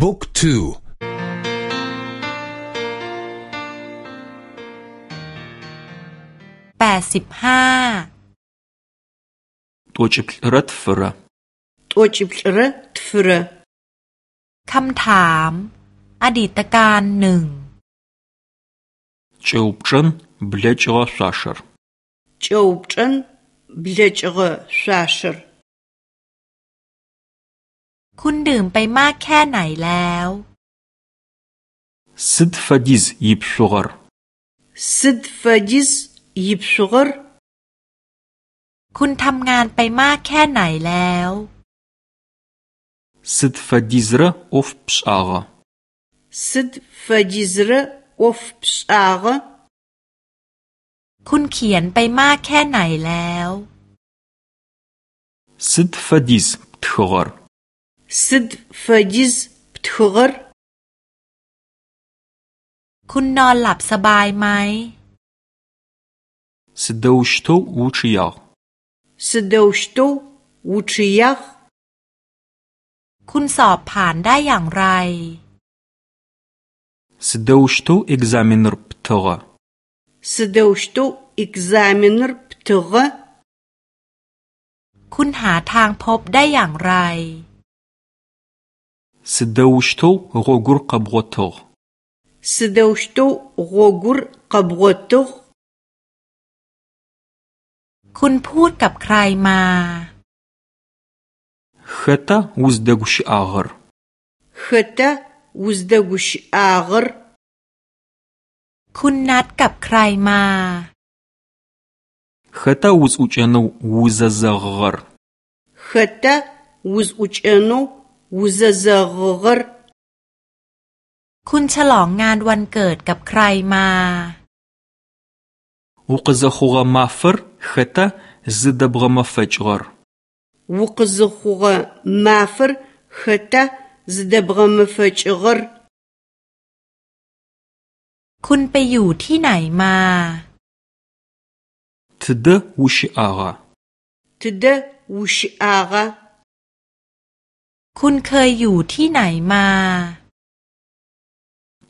บุ๊กทูแปดสิบห้าตัวจิบรถฟระตัวจิบรถฟระคำถาม อดีตการหนึ่งจูบจันเบลจกสาชร์จูบจันเบลจกสาชร์ คุณดื่มไปมากแค่ไหนแล้วสิดฟดิสยิบชูกร์สิดฟดิสยิบชูกร์คุณทำงานไปมากแค่ไหนแล้วสิดฟดิสระอฟปชอากสิดฟดิสระอฟปชอากคุณเขียนไปมากแค่ไหนแล้วสิดฟดิสทกร์ Сыд фэдиз птхыгъэр? คุณนอนหลับสบายไหม Сыдэущтэу учыягъ? Сыдэущтэу учыягъ? คุณสอบผ่านได้อย่างไร Сыдэущтэу экзаменыр птыгъэ? Сыдэущтэу экзаменыр птыгъэ? คุณหาทางพบได้อย่างไร Сыдэущтэу гъогур къэбгъотыгъ? Сыдэущтэу гъогур къэбгъотыгъ? คุณพูดกับใครมา Хэта уздэгущыӏагъэр? Хэта уздэгущыӏагъэр? คุณนัดกับใครมา Хэта узӏукӏэнэу узэзэгъыгъэр? Хэта узӏукӏэнэу วูซเซกรคุณฉลองงานวันเกิดกับใครมาวุกซขุกมาฟร์เขตาซดบกมาฟจกร คุณเคยอยู่ที่ไหนมา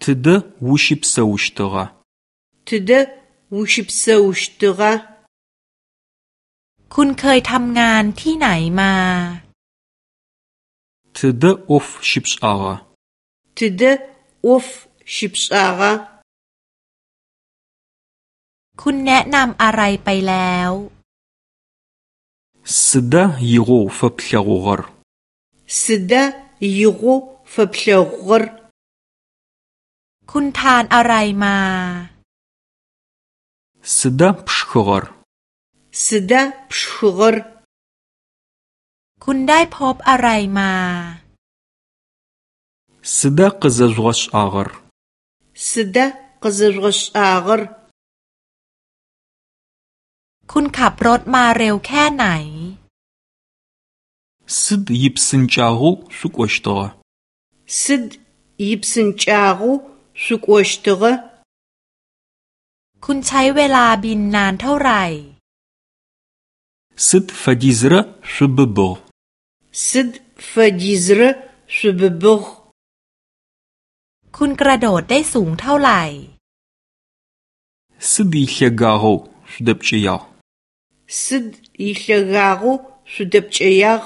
ทิดวูชิปเซอุชตระทิดวูชิปเซอุชตระคุณเคยทำงานที่ไหนมาทิดอฟชิปชอาระทิดอฟชิปชอาระคุณแนะนำอะไรไปแล้วสดายิโกฟับลาโกร Сыда игъо фэплъэгъугъэр? คุณทานอะไรมา Сыда пшхыгъэр? Сыда пшхыгъэр? คุณได้พบอะไรมา Сыда къызэжъугъэшӏагъэр? Сыда къызэжъугъэшӏагъэр? คุณขับรถมาเร็วแค่ไหน Сыд ипсынкӏагъэу шъукӏощтыгъэ? Сыд ипсынкӏагъэу шъукӏощтыгъэ? คุณใช้เวลาบินนานเท่าไหร่ Сыд фэдизрэ шъубыбыгъ? Сыд фэдизрэ шъубыбыгъ? คุณกระโดดได้สูงเท่าไหร่ Сыд илъэгагъэу шъудэпкӏыягъ? Сыд илъэгагъэу шъудэпкӏыягъ?